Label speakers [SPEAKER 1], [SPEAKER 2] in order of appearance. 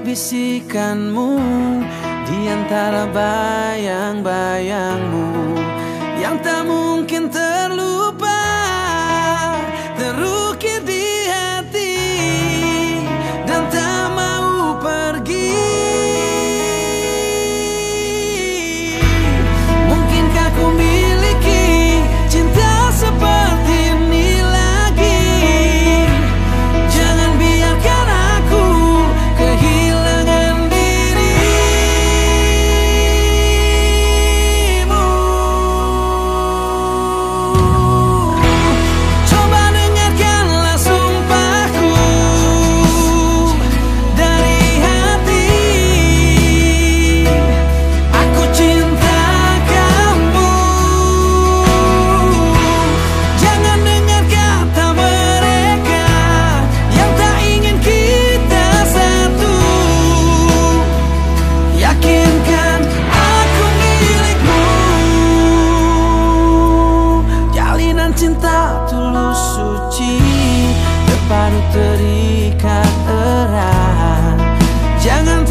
[SPEAKER 1] Bisikanmu di antara bayang-bayangmu yang tak mungkin terlupa. tulus suci Terpadu terikat erat. Jangan